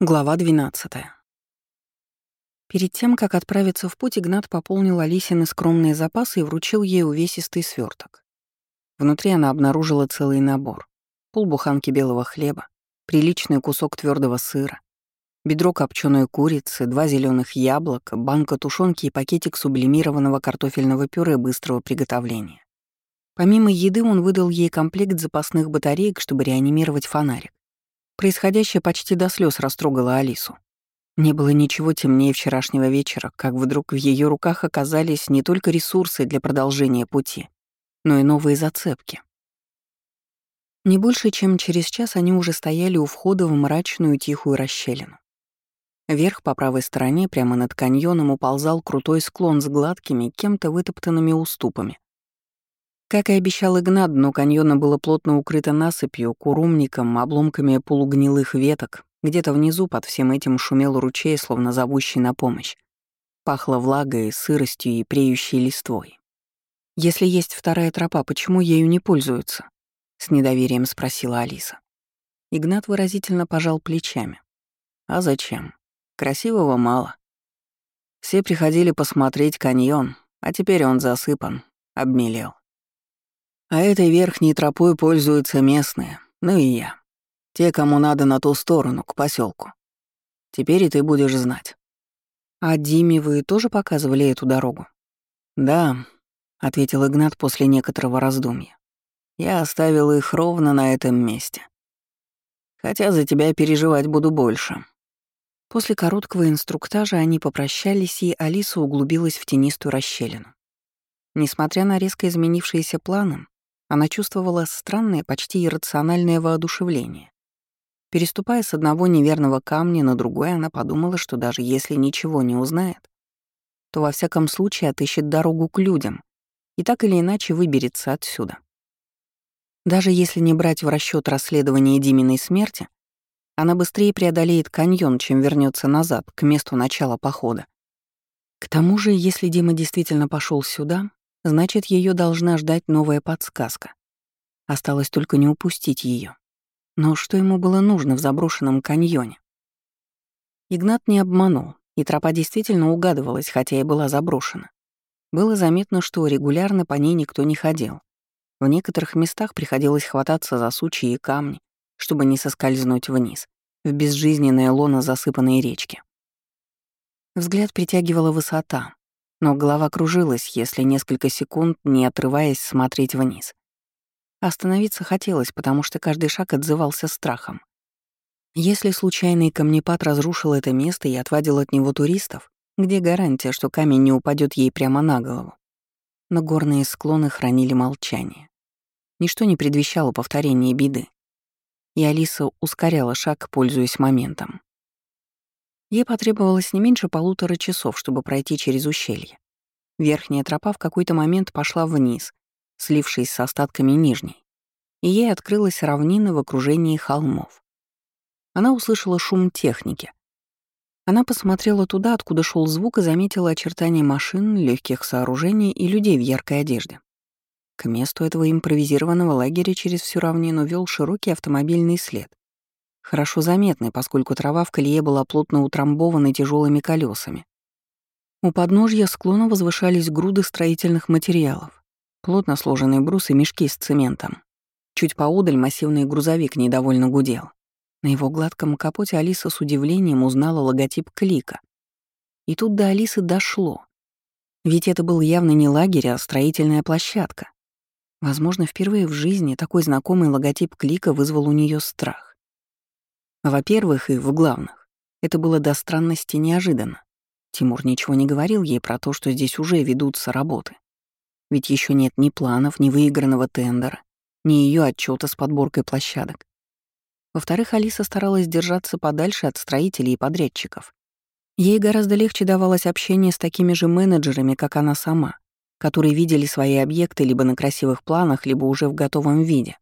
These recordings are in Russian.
Глава 12. Перед тем, как отправиться в путь, Игнат пополнил Алисины скромные запасы и вручил ей увесистый сверток. Внутри она обнаружила целый набор. Полбуханки белого хлеба, приличный кусок твердого сыра, бедро копченой курицы, два зеленых яблока, банка тушенки и пакетик сублимированного картофельного пюре быстрого приготовления. Помимо еды он выдал ей комплект запасных батареек, чтобы реанимировать фонарик. Происходящее почти до слез растрогало Алису. Не было ничего темнее вчерашнего вечера, как вдруг в ее руках оказались не только ресурсы для продолжения пути, но и новые зацепки. Не больше, чем через час они уже стояли у входа в мрачную тихую расщелину. Вверх по правой стороне, прямо над каньоном, уползал крутой склон с гладкими, кем-то вытоптанными уступами. Как и обещал Игнат, дно каньона было плотно укрыто насыпью, курумником, обломками полугнилых веток. Где-то внизу под всем этим шумел ручей, словно зовущий на помощь. Пахло влагой, сыростью и преющей листвой. «Если есть вторая тропа, почему ею не пользуются?» — с недоверием спросила Алиса. Игнат выразительно пожал плечами. «А зачем? Красивого мало. Все приходили посмотреть каньон, а теперь он засыпан, обмелел. А этой верхней тропой пользуются местные, ну и я. Те, кому надо на ту сторону, к поселку. Теперь и ты будешь знать. А Диме вы тоже показывали эту дорогу? Да, ответил Игнат после некоторого раздумья. Я оставил их ровно на этом месте. Хотя за тебя переживать буду больше. После короткого инструктажа они попрощались, и Алиса углубилась в тенистую расщелину. Несмотря на резко изменившиеся планы, она чувствовала странное, почти иррациональное воодушевление. Переступая с одного неверного камня на другой, она подумала, что даже если ничего не узнает, то во всяком случае отыщет дорогу к людям и так или иначе выберется отсюда. Даже если не брать в расчет расследование Диминой смерти, она быстрее преодолеет каньон, чем вернется назад, к месту начала похода. К тому же, если Дима действительно пошел сюда, Значит, ее должна ждать новая подсказка. Осталось только не упустить ее. Но что ему было нужно в заброшенном каньоне? Игнат не обманул, и тропа действительно угадывалась, хотя и была заброшена. Было заметно, что регулярно по ней никто не ходил. В некоторых местах приходилось хвататься за сучьи и камни, чтобы не соскользнуть вниз, в безжизненное лоно засыпанной речки. Взгляд притягивала высота, но голова кружилась, если несколько секунд, не отрываясь, смотреть вниз. Остановиться хотелось, потому что каждый шаг отзывался страхом. Если случайный камнепад разрушил это место и отвадил от него туристов, где гарантия, что камень не упадет ей прямо на голову? Но горные склоны хранили молчание. Ничто не предвещало повторения беды. И Алиса ускоряла шаг, пользуясь моментом. Ей потребовалось не меньше полутора часов, чтобы пройти через ущелье. Верхняя тропа в какой-то момент пошла вниз, слившись с остатками нижней, и ей открылась равнина в окружении холмов. Она услышала шум техники. Она посмотрела туда, откуда шел звук, и заметила очертания машин, легких сооружений и людей в яркой одежде. К месту этого импровизированного лагеря через всю равнину вел широкий автомобильный след — хорошо заметный, поскольку трава в колее была плотно утрамбована тяжелыми колесами. У подножья склона возвышались груды строительных материалов, плотно сложенные брусы и мешки с цементом. Чуть поодаль массивный грузовик недовольно гудел. На его гладком капоте Алиса с удивлением узнала логотип Клика. И тут до Алисы дошло. Ведь это был явно не лагерь, а строительная площадка. Возможно, впервые в жизни такой знакомый логотип Клика вызвал у нее страх. Во-первых, и в главных, это было до странности неожиданно. Тимур ничего не говорил ей про то, что здесь уже ведутся работы. Ведь еще нет ни планов, ни выигранного тендера, ни ее отчета с подборкой площадок. Во-вторых, Алиса старалась держаться подальше от строителей и подрядчиков. Ей гораздо легче давалось общение с такими же менеджерами, как она сама, которые видели свои объекты либо на красивых планах, либо уже в готовом виде.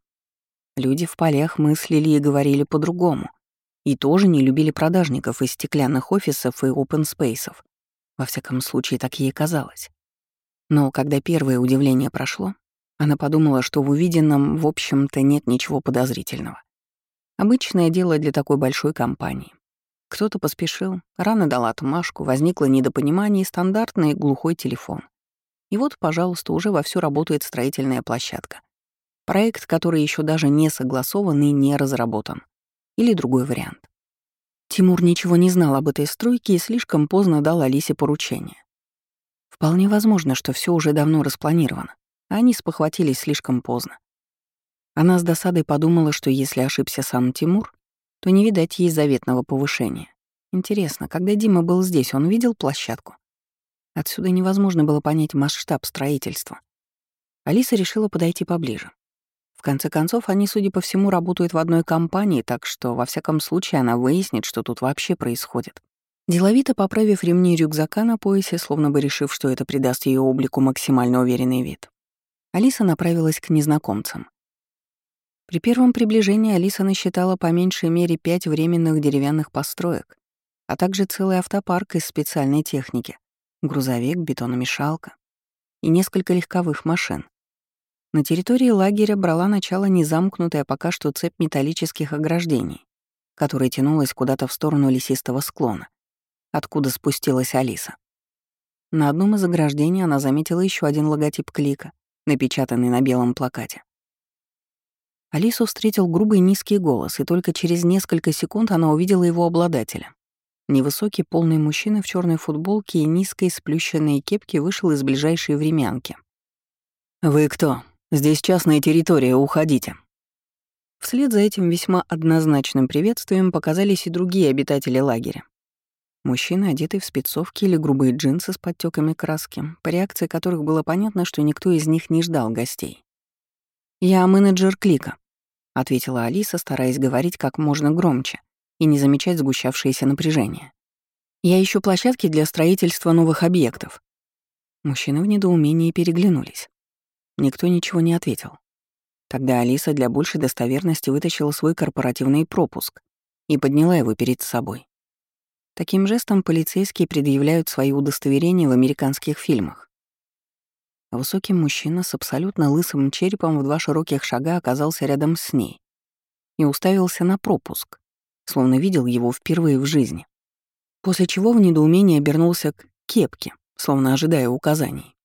Люди в полях мыслили и говорили по-другому — и тоже не любили продажников из стеклянных офисов и опенспейсов. Во всяком случае, так ей казалось. Но когда первое удивление прошло, она подумала, что в увиденном, в общем-то, нет ничего подозрительного. Обычное дело для такой большой компании. Кто-то поспешил, рано дал отмашку, возникло недопонимание и стандартный глухой телефон. И вот, пожалуйста, уже вовсю работает строительная площадка. Проект, который еще даже не согласован и не разработан. Или другой вариант. Тимур ничего не знал об этой стройке и слишком поздно дал Алисе поручение. Вполне возможно, что все уже давно распланировано, а они спохватились слишком поздно. Она с досадой подумала, что если ошибся сам Тимур, то не видать ей заветного повышения. Интересно, когда Дима был здесь, он видел площадку? Отсюда невозможно было понять масштаб строительства. Алиса решила подойти поближе. Конце концов, они, судя по всему, работают в одной компании, так что, во всяком случае, она выяснит, что тут вообще происходит. Деловито поправив ремни рюкзака на поясе, словно бы решив, что это придаст ее облику максимально уверенный вид, Алиса направилась к незнакомцам. При первом приближении Алиса насчитала по меньшей мере пять временных деревянных построек, а также целый автопарк из специальной техники, грузовик, бетономешалка и несколько легковых машин. На территории лагеря брала начало незамкнутая пока что цепь металлических ограждений, которая тянулась куда-то в сторону лесистого склона, откуда спустилась Алиса. На одном из ограждений она заметила еще один логотип клика, напечатанный на белом плакате. Алису встретил грубый низкий голос, и только через несколько секунд она увидела его обладателя. Невысокий полный мужчина в черной футболке и низкой сплющенной кепке вышел из ближайшей времянки. «Вы кто? Здесь частная территория, уходите». Вслед за этим весьма однозначным приветствием показались и другие обитатели лагеря. Мужчины, одетый в спецовки или грубые джинсы с подтеками краски, по реакции которых было понятно, что никто из них не ждал гостей. «Я менеджер Клика», — ответила Алиса, стараясь говорить как можно громче и не замечать сгущавшееся напряжение. «Я ищу площадки для строительства новых объектов». Мужчины в недоумении переглянулись. Никто ничего не ответил. Тогда Алиса для большей достоверности вытащила свой корпоративный пропуск и подняла его перед собой. Таким жестом полицейские предъявляют свои удостоверения в американских фильмах. Высокий мужчина с абсолютно лысым черепом в два широких шага оказался рядом с ней и уставился на пропуск, словно видел его впервые в жизни. После чего в недоумении обернулся к кепке, словно ожидая указаний.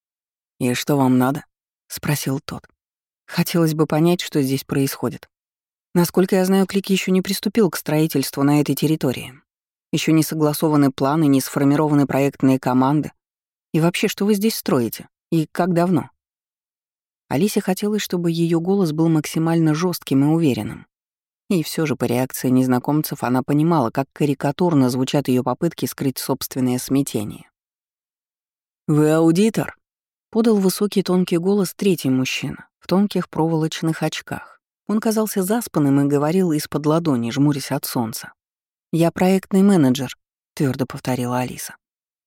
«И что вам надо?» — спросил тот. «Хотелось бы понять, что здесь происходит. Насколько я знаю, Клик еще не приступил к строительству на этой территории. Еще не согласованы планы, не сформированы проектные команды. И вообще, что вы здесь строите? И как давно?» Алисе хотелось, чтобы ее голос был максимально жестким и уверенным. И все же по реакции незнакомцев она понимала, как карикатурно звучат ее попытки скрыть собственное смятение. «Вы аудитор?» — подал высокий тонкий голос третий мужчина в тонких проволочных очках. Он казался заспанным и говорил из-под ладони, жмурясь от солнца. «Я проектный менеджер», — твердо повторила Алиса.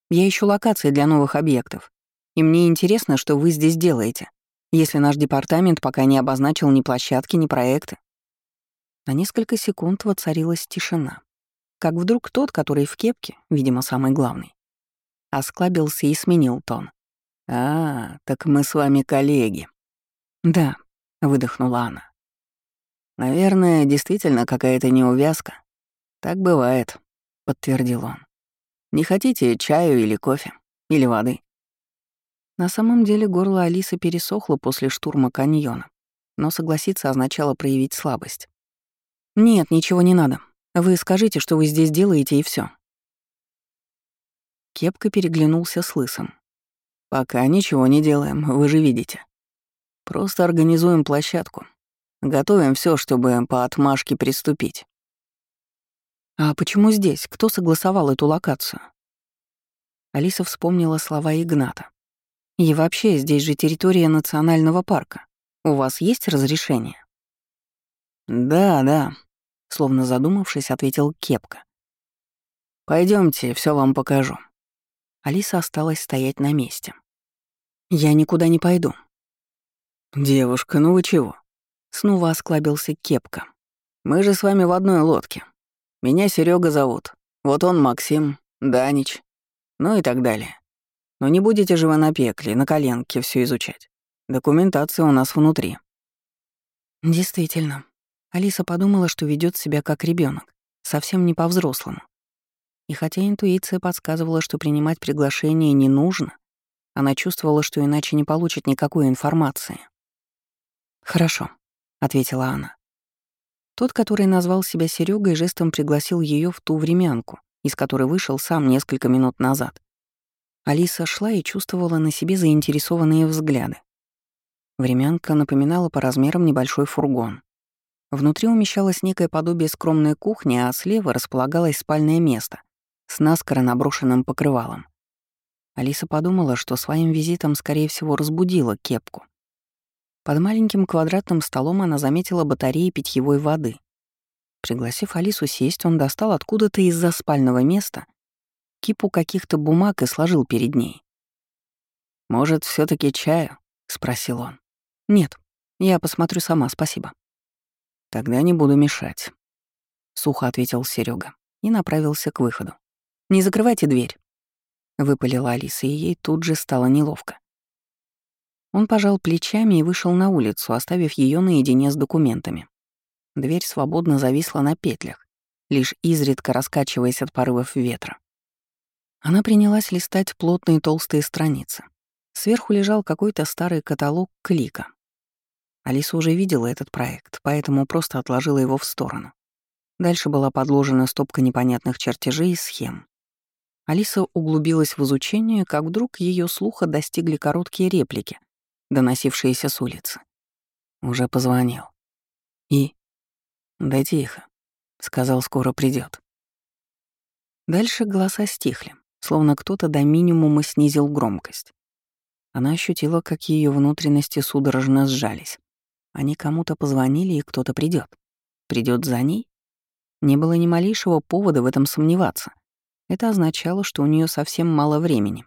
«Я ищу локации для новых объектов. И мне интересно, что вы здесь делаете, если наш департамент пока не обозначил ни площадки, ни проекты. На несколько секунд воцарилась тишина. Как вдруг тот, который в кепке, видимо, самый главный, осклабился и сменил тон. «А, так мы с вами коллеги». «Да», — выдохнула она. «Наверное, действительно какая-то неувязка. Так бывает», — подтвердил он. «Не хотите чаю или кофе? Или воды?» На самом деле горло Алисы пересохло после штурма каньона, но согласиться означало проявить слабость. «Нет, ничего не надо. Вы скажите, что вы здесь делаете, и все. Кепка переглянулся с лысым. «Пока ничего не делаем, вы же видите. Просто организуем площадку. Готовим все, чтобы по отмашке приступить». «А почему здесь? Кто согласовал эту локацию?» Алиса вспомнила слова Игната. «И вообще, здесь же территория национального парка. У вас есть разрешение?» «Да, да», — словно задумавшись, ответил Кепка. Пойдемте, все вам покажу». Алиса осталась стоять на месте. «Я никуда не пойду». «Девушка, ну вы чего?» Снова осклабился Кепка. «Мы же с вами в одной лодке. Меня Серега зовут. Вот он Максим, Данич, ну и так далее. Но не будете же вы на пекле, на коленке все изучать. Документация у нас внутри». «Действительно», Алиса подумала, что ведет себя как ребенок, совсем не по-взрослому. И хотя интуиция подсказывала, что принимать приглашение не нужно, она чувствовала, что иначе не получит никакой информации. «Хорошо», — ответила она. Тот, который назвал себя Серегой, жестом пригласил ее в ту времянку, из которой вышел сам несколько минут назад. Алиса шла и чувствовала на себе заинтересованные взгляды. Времянка напоминала по размерам небольшой фургон. Внутри умещалось некое подобие скромной кухни, а слева располагалось спальное место с наскоро наброшенным покрывалом. Алиса подумала, что своим визитом, скорее всего, разбудила кепку. Под маленьким квадратным столом она заметила батареи питьевой воды. Пригласив Алису сесть, он достал откуда-то из-за спального места кипу каких-то бумаг и сложил перед ней. «Может, все таки чаю?» — спросил он. «Нет, я посмотрю сама, спасибо». «Тогда не буду мешать», — сухо ответил Серега и направился к выходу. «Не закрывайте дверь», — выпалила Алиса, и ей тут же стало неловко. Он пожал плечами и вышел на улицу, оставив ее наедине с документами. Дверь свободно зависла на петлях, лишь изредка раскачиваясь от порывов ветра. Она принялась листать плотные толстые страницы. Сверху лежал какой-то старый каталог клика. Алиса уже видела этот проект, поэтому просто отложила его в сторону. Дальше была подложена стопка непонятных чертежей и схем. Алиса углубилась в изучение, как вдруг ее слуха достигли короткие реплики, доносившиеся с улицы. Уже позвонил. И? Да тихо. Сказал, скоро придет. Дальше голоса стихли словно кто-то до минимума снизил громкость. Она ощутила, как ее внутренности судорожно сжались. Они кому-то позвонили, и кто-то придет. Придет за ней? Не было ни малейшего повода в этом сомневаться. Это означало, что у нее совсем мало времени.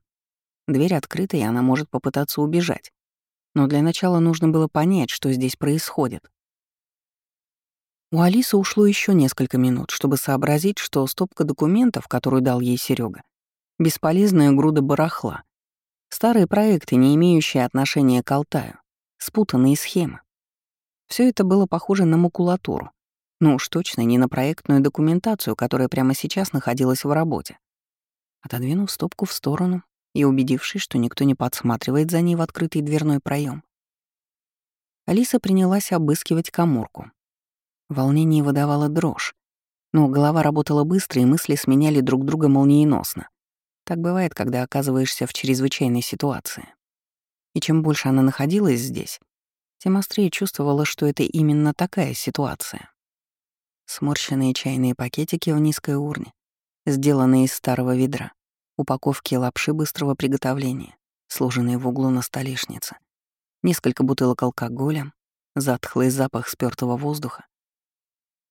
Дверь открыта, и она может попытаться убежать. Но для начала нужно было понять, что здесь происходит. У Алисы ушло еще несколько минут, чтобы сообразить, что стопка документов, которую дал ей Серега, Бесполезная груда барахла. Старые проекты, не имеющие отношения к Алтаю. Спутанные схемы. Все это было похоже на макулатуру. Ну уж точно не на проектную документацию, которая прямо сейчас находилась в работе. Отодвинув стопку в сторону и убедившись, что никто не подсматривает за ней в открытый дверной проем, Алиса принялась обыскивать коморку. Волнение выдавало дрожь, но голова работала быстро, и мысли сменяли друг друга молниеносно. Так бывает, когда оказываешься в чрезвычайной ситуации. И чем больше она находилась здесь, тем острее чувствовала, что это именно такая ситуация. Сморщенные чайные пакетики в низкой урне, сделанные из старого ведра, упаковки лапши быстрого приготовления, сложенные в углу на столешнице, несколько бутылок алкоголя, затхлый запах спёртого воздуха,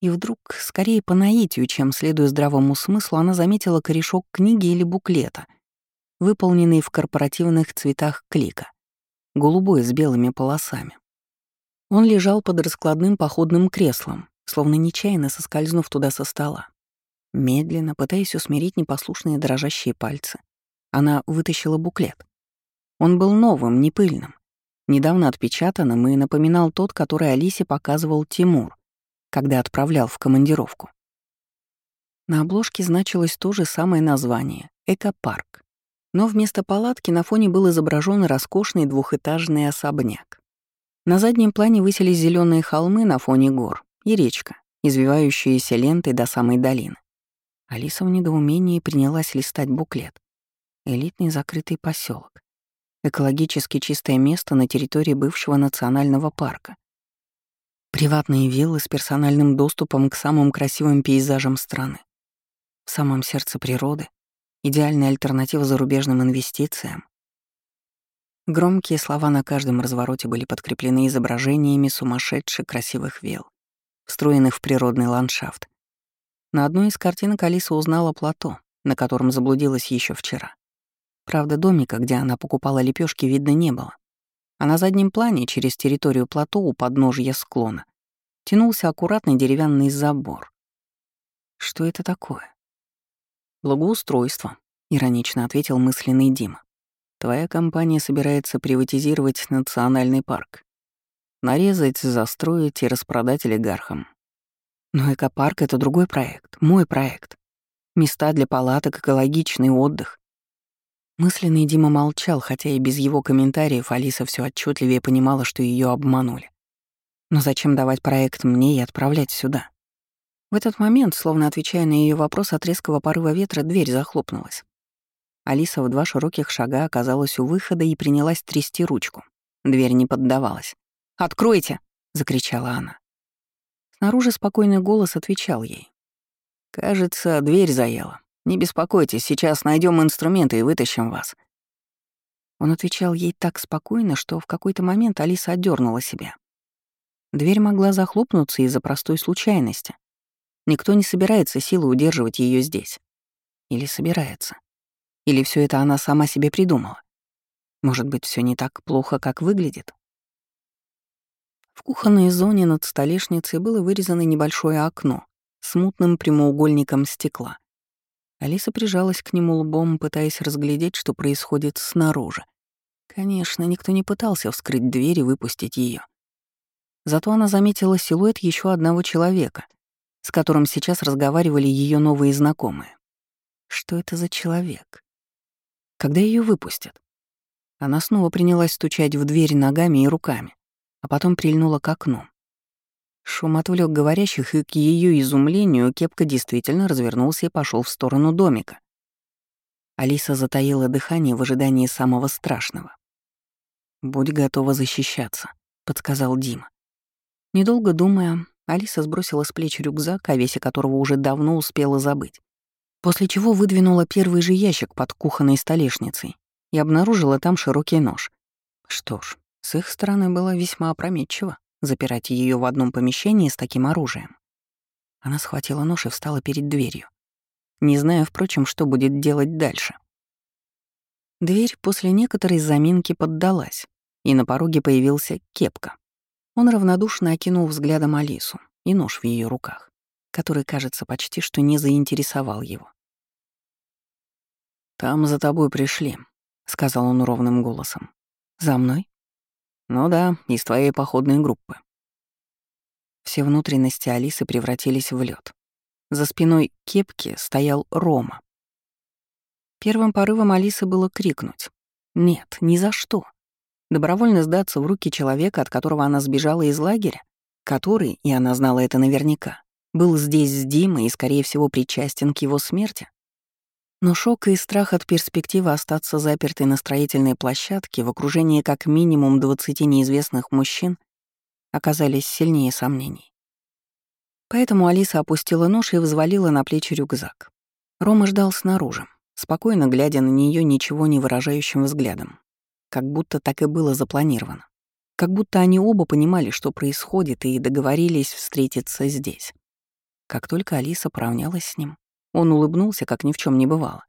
и вдруг, скорее по наитию, чем следуя здравому смыслу, она заметила корешок книги или буклета, выполненный в корпоративных цветах клика, голубой с белыми полосами. Он лежал под раскладным походным креслом, словно нечаянно соскользнув туда со стола. Медленно, пытаясь усмирить непослушные дрожащие пальцы, она вытащила буклет. Он был новым, не пыльным, недавно отпечатанным и напоминал тот, который Алисе показывал Тимур, когда отправлял в командировку. На обложке значилось то же самое название — «Экопарк». Но вместо палатки на фоне был изображен роскошный двухэтажный особняк. На заднем плане высились зеленые холмы на фоне гор и речка, извивающаяся лентой до самой долины. Алиса в недоумении принялась листать буклет. Элитный закрытый поселок, Экологически чистое место на территории бывшего национального парка. Приватные виллы с персональным доступом к самым красивым пейзажам страны. В самом сердце природы. Идеальная альтернатива зарубежным инвестициям. Громкие слова на каждом развороте были подкреплены изображениями сумасшедших красивых вилл, встроенных в природный ландшафт. На одной из картинок Алиса узнала плато, на котором заблудилась еще вчера. Правда, домика, где она покупала лепешки, видно не было а на заднем плане, через территорию плато у подножья склона, тянулся аккуратный деревянный забор. Что это такое? Благоустройство, иронично ответил мысленный Дима. Твоя компания собирается приватизировать национальный парк. Нарезать, застроить и распродать олигархам. Но экопарк — это другой проект, мой проект. Места для палаток, экологичный отдых. Мысленный Дима молчал, хотя и без его комментариев Алиса все отчетливее понимала, что ее обманули. Но зачем давать проект мне и отправлять сюда? В этот момент, словно отвечая на ее вопрос от резкого порыва ветра, дверь захлопнулась. Алиса в два широких шага оказалась у выхода и принялась трясти ручку. Дверь не поддавалась. «Откройте!» — закричала она. Снаружи спокойный голос отвечал ей. «Кажется, дверь заела. Не беспокойтесь, сейчас найдем инструменты и вытащим вас». Он отвечал ей так спокойно, что в какой-то момент Алиса отдернула себя. Дверь могла захлопнуться из-за простой случайности. Никто не собирается силой удерживать ее здесь. Или собирается. Или все это она сама себе придумала. Может быть, все не так плохо, как выглядит? В кухонной зоне над столешницей было вырезано небольшое окно с мутным прямоугольником стекла. Алиса прижалась к нему лбом, пытаясь разглядеть, что происходит снаружи. Конечно, никто не пытался вскрыть дверь и выпустить ее. Зато она заметила силуэт еще одного человека, с которым сейчас разговаривали ее новые знакомые. Что это за человек? Когда ее выпустят? Она снова принялась стучать в дверь ногами и руками, а потом прильнула к окну. Шум отвлек говорящих, и к ее изумлению кепка действительно развернулся и пошел в сторону домика. Алиса затаила дыхание в ожидании самого страшного. «Будь готова защищаться», — подсказал Дима. Недолго думая, Алиса сбросила с плеч рюкзак, о весе которого уже давно успела забыть. После чего выдвинула первый же ящик под кухонной столешницей и обнаружила там широкий нож. Что ж, с их стороны было весьма опрометчиво запирать ее в одном помещении с таким оружием. Она схватила нож и встала перед дверью, не зная, впрочем, что будет делать дальше. Дверь после некоторой заминки поддалась, и на пороге появился кепка. Он равнодушно окинул взглядом Алису и нож в ее руках, который, кажется, почти что не заинтересовал его. «Там за тобой пришли», — сказал он ровным голосом. «За мной?» «Ну да, из твоей походной группы». Все внутренности Алисы превратились в лед. За спиной кепки стоял Рома. Первым порывом Алисы было крикнуть. «Нет, ни за что!» Добровольно сдаться в руки человека, от которого она сбежала из лагеря, который, и она знала это наверняка, был здесь с Димой и, скорее всего, причастен к его смерти. Но шок и страх от перспективы остаться запертой на строительной площадке в окружении как минимум 20 неизвестных мужчин оказались сильнее сомнений. Поэтому Алиса опустила нож и взвалила на плечи рюкзак. Рома ждал снаружи, спокойно глядя на нее ничего не выражающим взглядом как будто так и было запланировано. Как будто они оба понимали, что происходит, и договорились встретиться здесь. Как только Алиса поравнялась с ним, он улыбнулся, как ни в чем не бывало.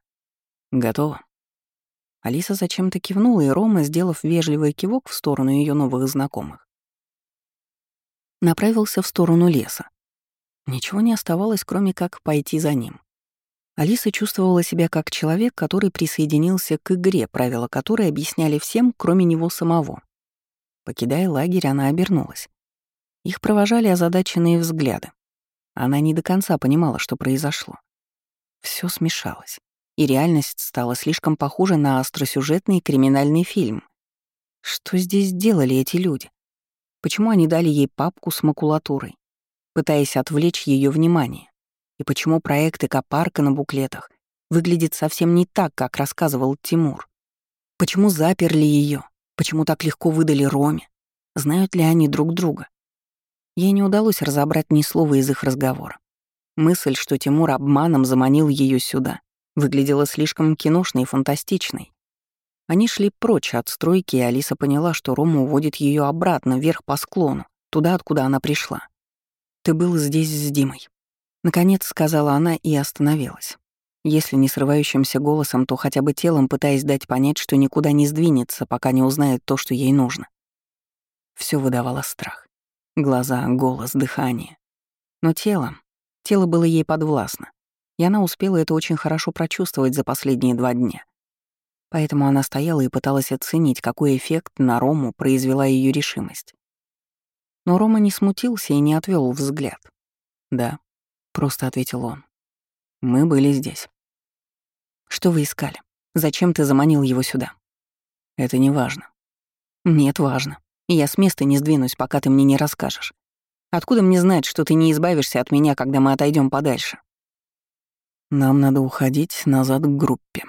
«Готово». Алиса зачем-то кивнула, и Рома, сделав вежливый кивок в сторону ее новых знакомых, направился в сторону леса. Ничего не оставалось, кроме как пойти за ним. Алиса чувствовала себя как человек, который присоединился к игре, правила которой объясняли всем, кроме него самого. Покидая лагерь, она обернулась. Их провожали озадаченные взгляды. Она не до конца понимала, что произошло. Все смешалось, и реальность стала слишком похожа на остросюжетный криминальный фильм. Что здесь делали эти люди? Почему они дали ей папку с макулатурой, пытаясь отвлечь ее внимание? И почему проект экопарка на буклетах выглядит совсем не так, как рассказывал Тимур? Почему заперли ее? Почему так легко выдали Роме? Знают ли они друг друга? Ей не удалось разобрать ни слова из их разговора. Мысль, что Тимур обманом заманил ее сюда, выглядела слишком киношной и фантастичной. Они шли прочь от стройки, и Алиса поняла, что Рома уводит ее обратно, вверх по склону, туда, откуда она пришла. «Ты был здесь с Димой», Наконец сказала она и остановилась. Если не срывающимся голосом, то хотя бы телом пытаясь дать понять, что никуда не сдвинется, пока не узнает то, что ей нужно. Все выдавало страх. Глаза, голос, дыхание. Но тело... Тело было ей подвластно. И она успела это очень хорошо прочувствовать за последние два дня. Поэтому она стояла и пыталась оценить, какой эффект на Рому произвела ее решимость. Но Рома не смутился и не отвел взгляд. Да, просто ответил он. Мы были здесь. Что вы искали? Зачем ты заманил его сюда? Это не важно. Нет, важно. Я с места не сдвинусь, пока ты мне не расскажешь. Откуда мне знать, что ты не избавишься от меня, когда мы отойдем подальше? Нам надо уходить назад к группе,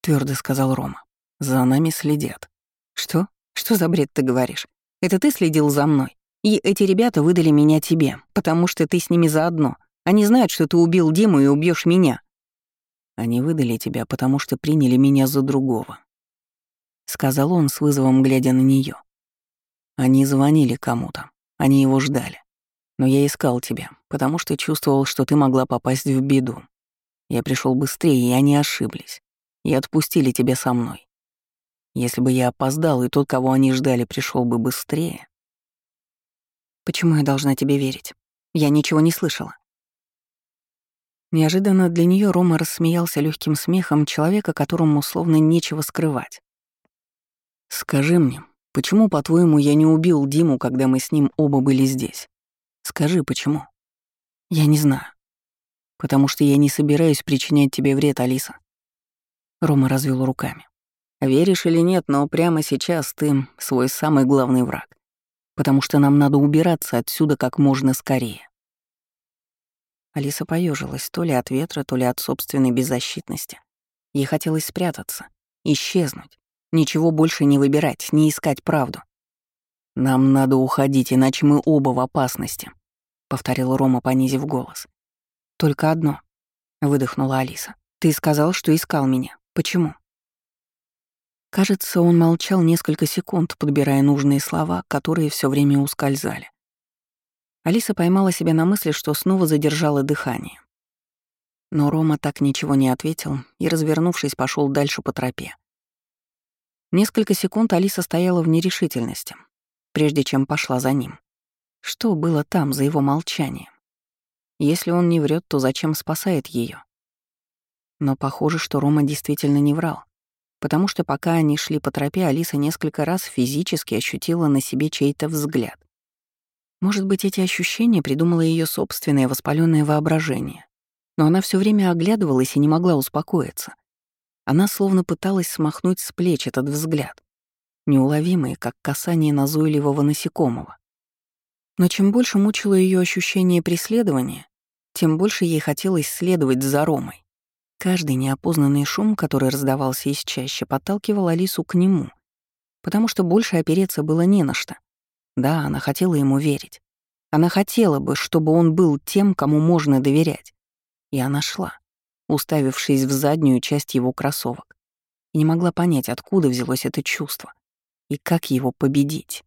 твердо сказал Рома. За нами следят. Что? Что за бред ты говоришь? Это ты следил за мной? И эти ребята выдали меня тебе, потому что ты с ними заодно. Они знают, что ты убил Диму и убьешь меня. Они выдали тебя, потому что приняли меня за другого. Сказал он с вызовом, глядя на нее. Они звонили кому-то. Они его ждали. Но я искал тебя, потому что чувствовал, что ты могла попасть в беду. Я пришел быстрее, и они ошиблись. И отпустили тебя со мной. Если бы я опоздал, и тот, кого они ждали, пришел бы быстрее. Почему я должна тебе верить? Я ничего не слышала. Неожиданно для нее Рома рассмеялся легким смехом человека, которому словно нечего скрывать. «Скажи мне, почему, по-твоему, я не убил Диму, когда мы с ним оба были здесь? Скажи, почему?» «Я не знаю. Потому что я не собираюсь причинять тебе вред, Алиса». Рома развел руками. Веришь или нет, но прямо сейчас ты свой самый главный враг. Потому что нам надо убираться отсюда как можно скорее. Алиса поежилась то ли от ветра, то ли от собственной беззащитности. Ей хотелось спрятаться, исчезнуть, ничего больше не выбирать, не искать правду. «Нам надо уходить, иначе мы оба в опасности», — повторил Рома, понизив голос. «Только одно», — выдохнула Алиса. «Ты сказал, что искал меня. Почему?» Кажется, он молчал несколько секунд, подбирая нужные слова, которые все время ускользали. Алиса поймала себя на мысли, что снова задержала дыхание. Но Рома так ничего не ответил и, развернувшись, пошел дальше по тропе. Несколько секунд Алиса стояла в нерешительности, прежде чем пошла за ним. Что было там за его молчанием? Если он не врет, то зачем спасает ее? Но похоже, что Рома действительно не врал потому что пока они шли по тропе, Алиса несколько раз физически ощутила на себе чей-то взгляд. Может быть, эти ощущения придумало ее собственное воспаленное воображение. Но она все время оглядывалась и не могла успокоиться. Она словно пыталась смахнуть с плеч этот взгляд, неуловимый, как касание назойливого насекомого. Но чем больше мучило ее ощущение преследования, тем больше ей хотелось следовать за Ромой. Каждый неопознанный шум, который раздавался из чаще, подталкивал Алису к нему, потому что больше опереться было не на что. Да, она хотела ему верить. Она хотела бы, чтобы он был тем, кому можно доверять. И она шла, уставившись в заднюю часть его кроссовок, и не могла понять, откуда взялось это чувство и как его победить.